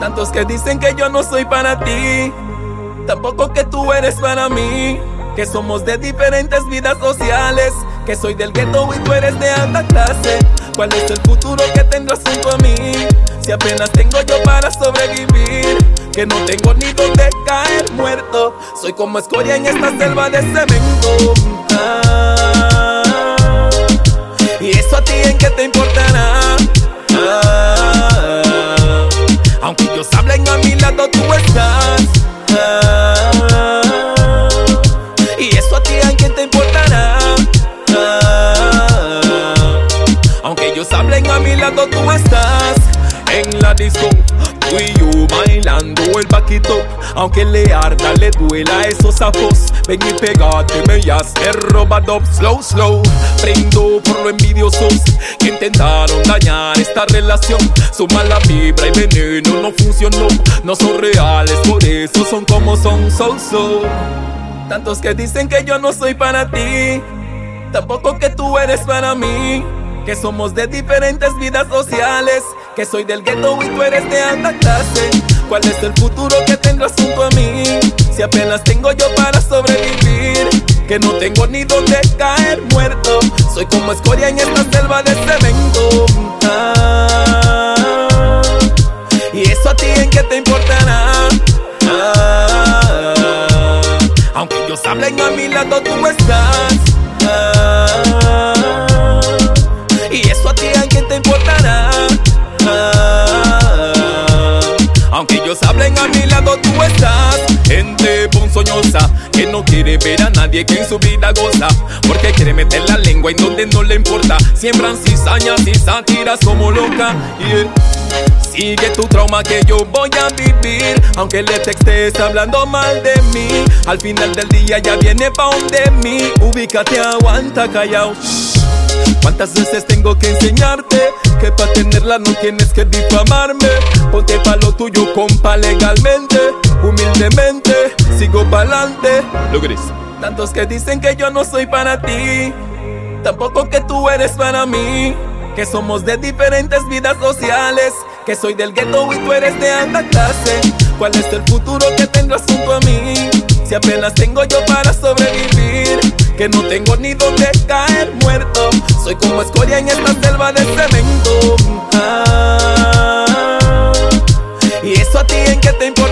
Tantos que dicen que yo no soy para ti, tampoco que tú eres para mí. Que somos de diferentes vidas sociales, que soy del ghetto y tú eres de alta clase. ¿Cuál es el futuro que tendrás junto a mí? Si apenas tengo yo para sobrevivir, que no tengo ni donde caer muerto. Soy como escoria en esta selva de cemento. Ah, y eso a ti en qué te importará. Hablen a mi lado, tú estás en la disco. Tú y yo bailando el paquito Aunque le arda, le duela esos sapos Ven y pegate, me ya se robado. Slow, slow Prendo por lo envidiosos Que intentaron dañar esta relación. Su mala vibra y veneno no funcionó No son reales, por eso son como son, so, so Tantos que dicen que yo no soy para ti Tampoco que tú eres para mí que somos de diferentes vidas sociales, que soy del ghetto y tú eres de alta clase. ¿Cuál es el futuro que tendrás junto a mí? Si apenas tengo yo para sobrevivir, que no tengo ni donde caer muerto. Soy como escoria en esta selva de cemento. Ah, y eso a ti en qué te importará. Ah, aunque ellos hablen a mi lado, tú estás. Gente ponzoñosa que no quiere ver a nadie que en su vida goza. Porque quiere meter la lengua en donde no le importa. Siembran cizañas y sátiras como loca. Yeah. Sigue tu trauma que yo voy a vivir Aunque le estés hablando mal de mí Al final del día ya viene pa' de mí Ubícate, aguanta callao ¿Cuántas veces tengo que enseñarte? Que para tenerla no tienes que difamarme Ponte pa' lo tuyo, compa, legalmente Humildemente, sigo pa'lante Lo gris Tantos que dicen que yo no soy para ti Tampoco que tú eres para mí que somos de diferentes vidas sociales, que soy del ghetto y tú eres de alta clase. ¿Cuál es el futuro que tendrás junto a mí? Si apenas tengo yo para sobrevivir, que no tengo ni donde caer muerto. Soy como escoria en esta selva de cemento. Ah, y eso a ti en qué te importará.